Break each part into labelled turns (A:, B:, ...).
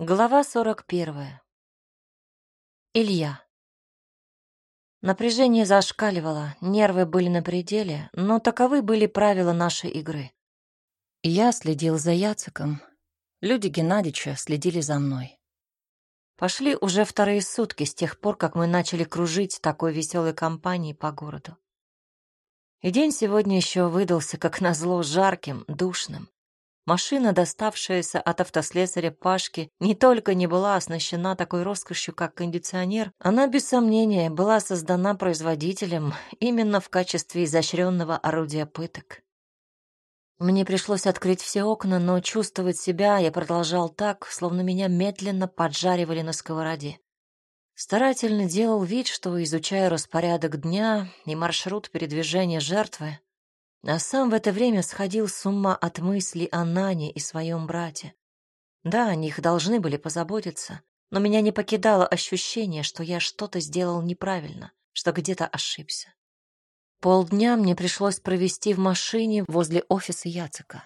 A: Глава сорок первая. Илья. Напряжение зашкаливало, нервы были на пределе, но таковы были правила нашей игры. Я следил за Яциком, люди Геннадича следили за мной. Пошли уже вторые сутки с тех пор, как мы начали кружить такой веселой компанией по городу. И день сегодня еще выдался, как назло, жарким, душным. Машина, доставшаяся от автослесаря Пашки, не только не была оснащена такой роскошью, как кондиционер, она, без сомнения, была создана производителем именно в качестве изощренного орудия пыток. Мне пришлось открыть все окна, но чувствовать себя я продолжал так, словно меня медленно поджаривали на сковороде. Старательно делал вид, что изучаю распорядок дня и маршрут передвижения жертвы, а сам в это время сходил с ума от мысли о Нане и своем брате. Да, о них должны были позаботиться, но меня не покидало ощущение, что я что-то сделал неправильно, что где-то ошибся. Полдня мне пришлось провести в машине возле офиса Яцека.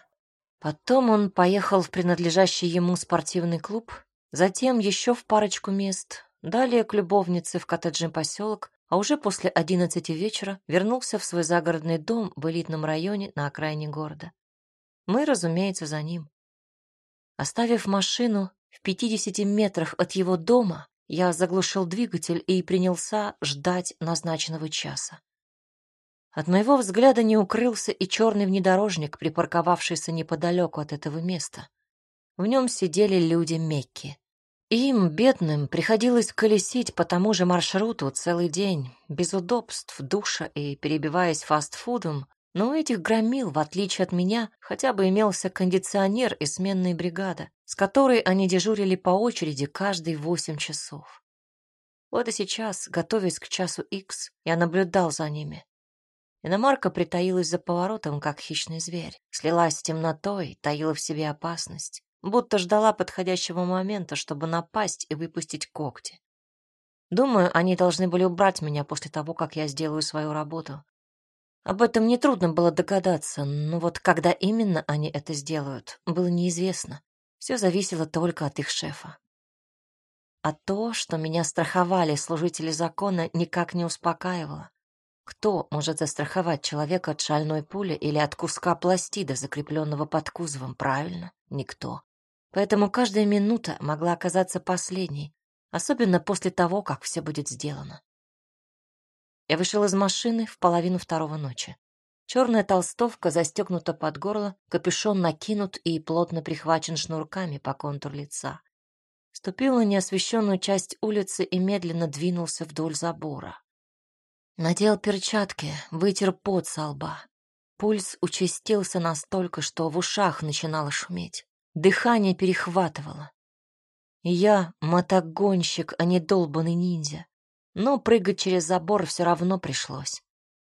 A: Потом он поехал в принадлежащий ему спортивный клуб, затем еще в парочку мест, далее к любовнице в коттеджный поселок, а уже после одиннадцати вечера вернулся в свой загородный дом в элитном районе на окраине города. Мы, разумеется, за ним. Оставив машину в пятидесяти метрах от его дома, я заглушил двигатель и принялся ждать назначенного часа. От моего взгляда не укрылся и черный внедорожник, припарковавшийся неподалеку от этого места. В нем сидели люди Мекки. Им, бедным, приходилось колесить по тому же маршруту целый день, без удобств, душа и перебиваясь фастфудом, но у этих громил, в отличие от меня, хотя бы имелся кондиционер и сменная бригада, с которой они дежурили по очереди каждые восемь часов. Вот и сейчас, готовясь к часу Икс, я наблюдал за ними. Иномарка притаилась за поворотом, как хищный зверь, слилась с темнотой, таила в себе опасность будто ждала подходящего момента, чтобы напасть и выпустить когти. Думаю, они должны были убрать меня после того, как я сделаю свою работу. Об этом нетрудно было догадаться, но вот когда именно они это сделают, было неизвестно. Все зависело только от их шефа. А то, что меня страховали служители закона, никак не успокаивало. Кто может застраховать человека от шальной пули или от куска пластида, закрепленного под кузовом, правильно? Никто. Поэтому каждая минута могла оказаться последней, особенно после того, как все будет сделано. Я вышел из машины в половину второго ночи. Черная толстовка застегнута под горло, капюшон накинут и плотно прихвачен шнурками по контур лица. Ступил на неосвещенную часть улицы и медленно двинулся вдоль забора. Надел перчатки, вытер пот со лба. Пульс участился настолько, что в ушах начинало шуметь. Дыхание перехватывало. Я мотогонщик, а не долбанный ниндзя. Но прыгать через забор все равно пришлось.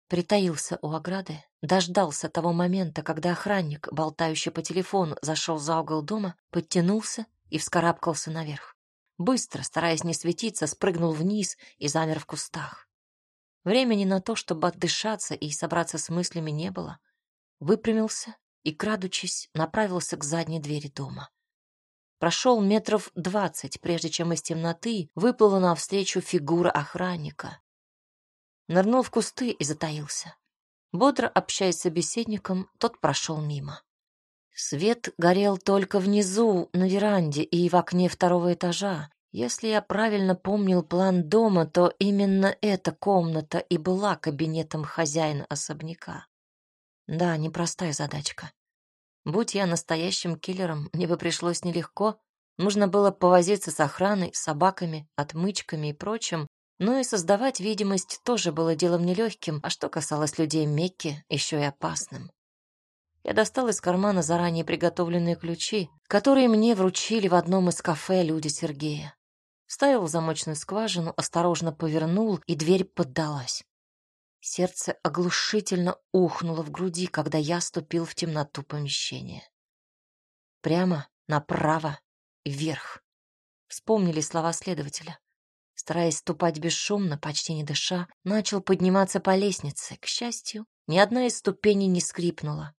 A: Притаился у ограды, дождался того момента, когда охранник, болтающий по телефону, зашел за угол дома, подтянулся и вскарабкался наверх. Быстро, стараясь не светиться, спрыгнул вниз и замер в кустах. Времени на то, чтобы отдышаться и собраться с мыслями, не было. Выпрямился и, крадучись, направился к задней двери дома. Прошел метров двадцать, прежде чем из темноты выплыла навстречу фигура охранника. Нырнул в кусты и затаился. Бодро общаясь с собеседником, тот прошел мимо. Свет горел только внизу, на веранде и в окне второго этажа. Если я правильно помнил план дома, то именно эта комната и была кабинетом хозяина особняка. Да, непростая задачка. Будь я настоящим киллером, мне бы пришлось нелегко. Нужно было повозиться с охраной, собаками, отмычками и прочим, но и создавать видимость тоже было делом нелегким, а что касалось людей Мекки, еще и опасным. Я достал из кармана заранее приготовленные ключи, которые мне вручили в одном из кафе люди Сергея. Ставил в замочную скважину, осторожно повернул, и дверь поддалась. Сердце оглушительно ухнуло в груди, когда я ступил в темноту помещения. Прямо, направо, вверх. Вспомнили слова следователя. Стараясь ступать бесшумно, почти не дыша, начал подниматься по лестнице. К счастью, ни одна из ступеней не скрипнула.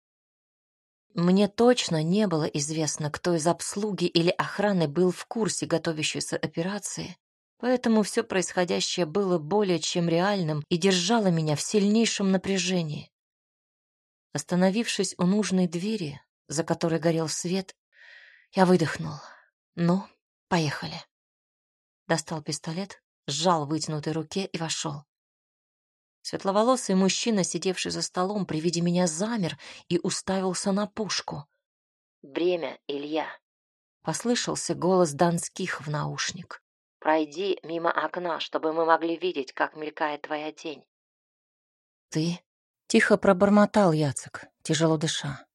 A: Мне точно не было известно, кто из обслуги или охраны был в курсе готовящейся операции, поэтому все происходящее было более чем реальным и держало меня в сильнейшем напряжении. Остановившись у нужной двери, за которой горел свет, я выдохнул. «Ну, поехали». Достал пистолет, сжал в вытянутой руке и вошел. Светловолосый мужчина, сидевший за столом, при виде меня замер и уставился на пушку. «Бремя, Илья!» — послышался голос Донских в наушник. «Пройди мимо окна, чтобы мы могли видеть, как мелькает твоя тень». «Ты?» — тихо пробормотал Яцек, тяжело дыша.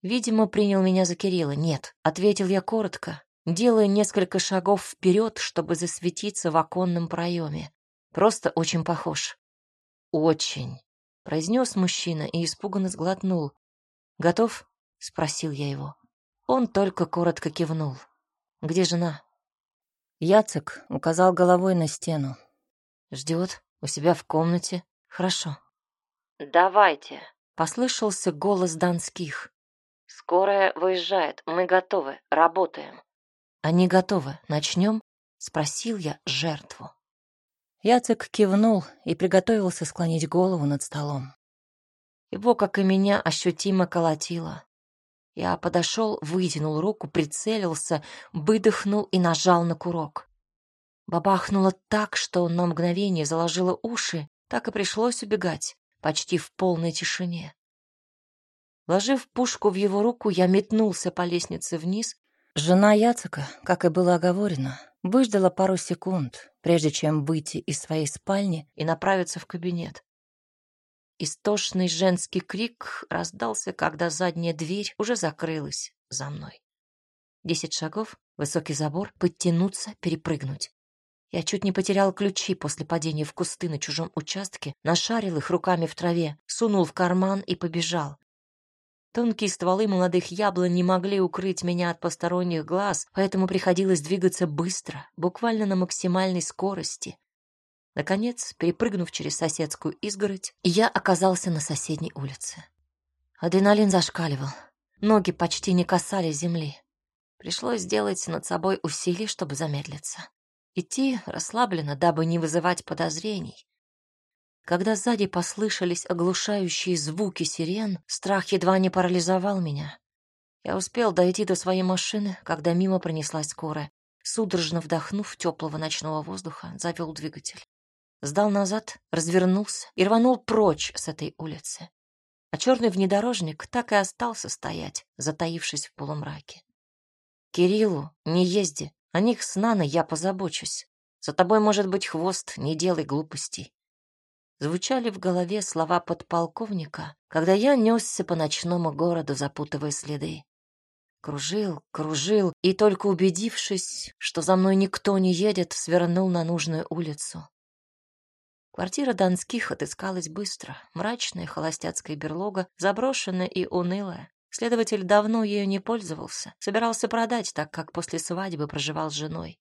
A: Видимо, принял меня за Кирилла. «Нет», — ответил я коротко, делая несколько шагов вперед, чтобы засветиться в оконном проеме. Просто очень похож. «Очень», — произнес мужчина и испуганно сглотнул. «Готов?» — спросил я его. Он только коротко кивнул. «Где жена?» Яцек указал головой на стену. «Ждет у себя в комнате. Хорошо». «Давайте», — послышался голос Донских. «Скорая выезжает. Мы готовы. Работаем». «Они готовы. Начнем?» — спросил я жертву. Яцек кивнул и приготовился склонить голову над столом. Его, как и меня, ощутимо колотило. Я подошел, вытянул руку, прицелился, выдохнул и нажал на курок. Бабахнуло так, что на мгновение заложило уши, так и пришлось убегать, почти в полной тишине. Вложив пушку в его руку, я метнулся по лестнице вниз. Жена Яцека, как и было оговорено, Выждала пару секунд, прежде чем выйти из своей спальни и направиться в кабинет. Истошный женский крик раздался, когда задняя дверь уже закрылась за мной. Десять шагов, высокий забор, подтянуться, перепрыгнуть. Я чуть не потерял ключи после падения в кусты на чужом участке, нашарил их руками в траве, сунул в карман и побежал. Тонкие стволы молодых яблонь не могли укрыть меня от посторонних глаз, поэтому приходилось двигаться быстро, буквально на максимальной скорости. Наконец, перепрыгнув через соседскую изгородь, я оказался на соседней улице. Адреналин зашкаливал. Ноги почти не касались земли. Пришлось сделать над собой усилие, чтобы замедлиться. Идти расслабленно, дабы не вызывать подозрений. Когда сзади послышались оглушающие звуки сирен, страх едва не парализовал меня. Я успел дойти до своей машины, когда мимо пронеслась скорая. Судорожно вдохнув теплого ночного воздуха, завел двигатель. Сдал назад, развернулся и рванул прочь с этой улицы. А черный внедорожник так и остался стоять, затаившись в полумраке. «Кириллу, не езди, о них с Наной я позабочусь. За тобой может быть хвост, не делай глупостей звучали в голове слова подполковника, когда я несся по ночному городу, запутывая следы. Кружил, кружил, и только убедившись, что за мной никто не едет, свернул на нужную улицу. Квартира Донских отыскалась быстро. Мрачная холостяцкая берлога, заброшенная и унылая. Следователь давно ею не пользовался, собирался продать, так как после свадьбы проживал с женой.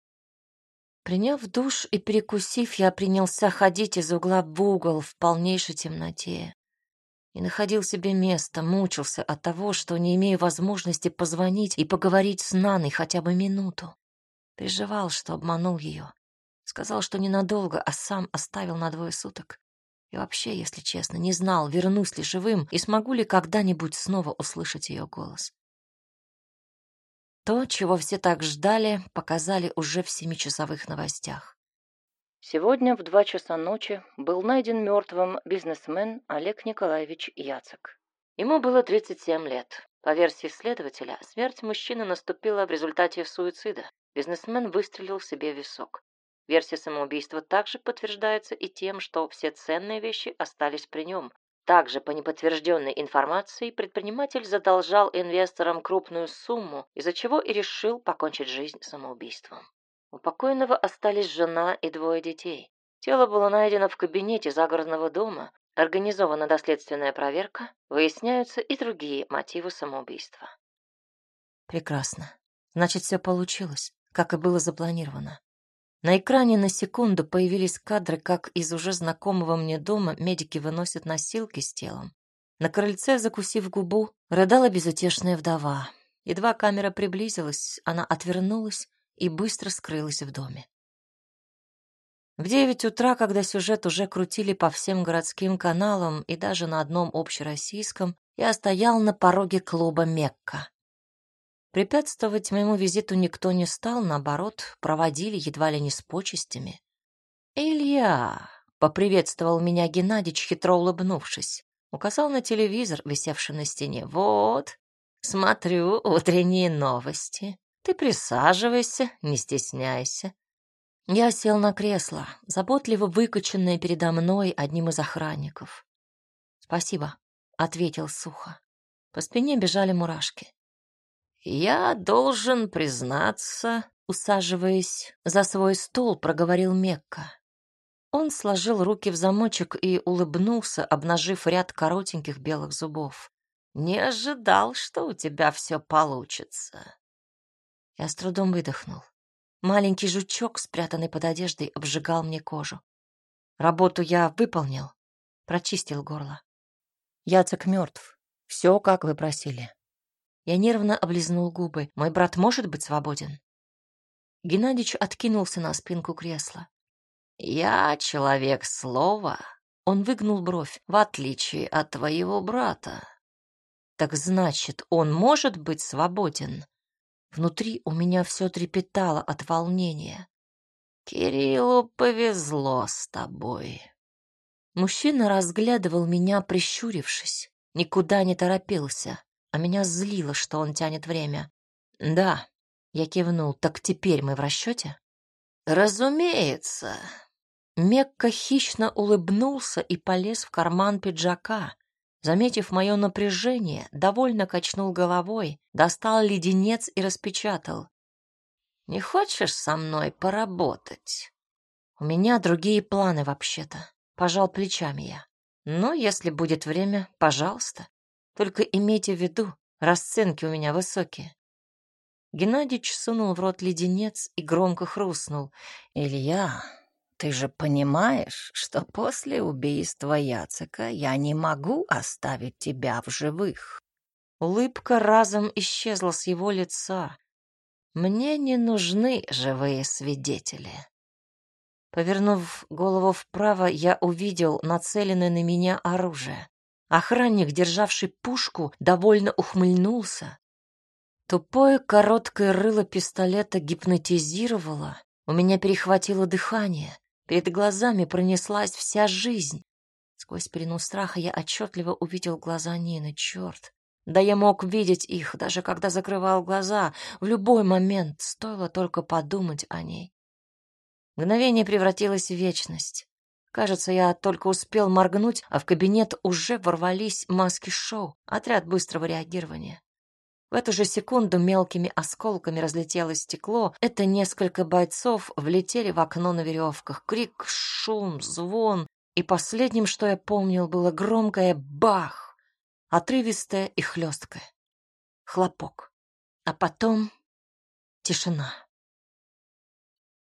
A: Приняв душ и перекусив, я принялся ходить из угла в угол в полнейшей темноте. И находил себе место, мучился от того, что не имею возможности позвонить и поговорить с Наной хотя бы минуту. Переживал, что обманул ее. Сказал, что ненадолго, а сам оставил на двое суток. И вообще, если честно, не знал, вернусь ли живым и смогу ли когда-нибудь снова услышать ее голос. То, чего все так ждали, показали уже в семичасовых новостях. Сегодня в два часа ночи был найден мертвым бизнесмен Олег Николаевич Яцек. Ему было 37 лет. По версии следователя, смерть мужчины наступила в результате суицида. Бизнесмен выстрелил себе в висок. Версия самоубийства также подтверждается и тем, что все ценные вещи остались при нем, также, по неподтвержденной информации, предприниматель задолжал инвесторам крупную сумму, из-за чего и решил покончить жизнь самоубийством. У покойного остались жена и двое детей. Тело было найдено в кабинете загородного дома, организована доследственная проверка, выясняются и другие мотивы самоубийства. Прекрасно. Значит, все получилось, как и было запланировано. На экране на секунду появились кадры, как из уже знакомого мне дома медики выносят носилки с телом. На крыльце, закусив губу, рыдала безутешная вдова. Едва камера приблизилась, она отвернулась и быстро скрылась в доме. В девять утра, когда сюжет уже крутили по всем городским каналам и даже на одном общероссийском, я стоял на пороге клуба «Мекка». Препятствовать моему визиту никто не стал, наоборот, проводили едва ли не с почестями. «Илья!» — поприветствовал меня Геннадич, хитро улыбнувшись. Указал на телевизор, висевший на стене. «Вот, смотрю утренние новости. Ты присаживайся, не стесняйся». Я сел на кресло, заботливо выкоченное передо мной одним из охранников. «Спасибо», — ответил сухо. По спине бежали мурашки. «Я должен признаться», — усаживаясь за свой стол, проговорил Мекка. Он сложил руки в замочек и улыбнулся, обнажив ряд коротеньких белых зубов. «Не ожидал, что у тебя все получится». Я с трудом выдохнул. Маленький жучок, спрятанный под одеждой, обжигал мне кожу. Работу я выполнил, прочистил горло. Яцек мертв. Все, как вы просили. Я нервно облизнул губы. Мой брат может быть свободен? Геннадьевич откинулся на спинку кресла. «Я человек слова». Он выгнул бровь, в отличие от твоего брата. «Так значит, он может быть свободен?» Внутри у меня все трепетало от волнения. «Кириллу повезло с тобой». Мужчина разглядывал меня, прищурившись, никуда не торопился а меня злило, что он тянет время. «Да», — я кивнул, — «так теперь мы в расчете?» «Разумеется». Мекка хищно улыбнулся и полез в карман пиджака. Заметив мое напряжение, довольно качнул головой, достал леденец и распечатал. «Не хочешь со мной поработать?» «У меня другие планы вообще-то», — пожал плечами я. «Ну, если будет время, пожалуйста». Только имейте в виду, расценки у меня высокие. Геннадьевич сунул в рот леденец и громко хрустнул. «Илья, ты же понимаешь, что после убийства Яцека я не могу оставить тебя в живых?» Улыбка разом исчезла с его лица. «Мне не нужны живые свидетели». Повернув голову вправо, я увидел нацеленное на меня оружие. Охранник, державший пушку, довольно ухмыльнулся. Тупое короткое рыло пистолета гипнотизировало. У меня перехватило дыхание. Перед глазами пронеслась вся жизнь. Сквозь пелену страха я отчетливо увидел глаза Нины. Черт! Да я мог видеть их, даже когда закрывал глаза. В любой момент стоило только подумать о ней. Мгновение превратилось в вечность. Кажется, я только успел моргнуть, а в кабинет уже ворвались маски-шоу, отряд быстрого реагирования. В эту же секунду мелкими осколками разлетелось стекло. Это несколько бойцов влетели в окно на веревках. Крик, шум, звон. И последним, что я помнил, было громкое «бах!» Отрывистое и хлесткое. Хлопок. А потом тишина.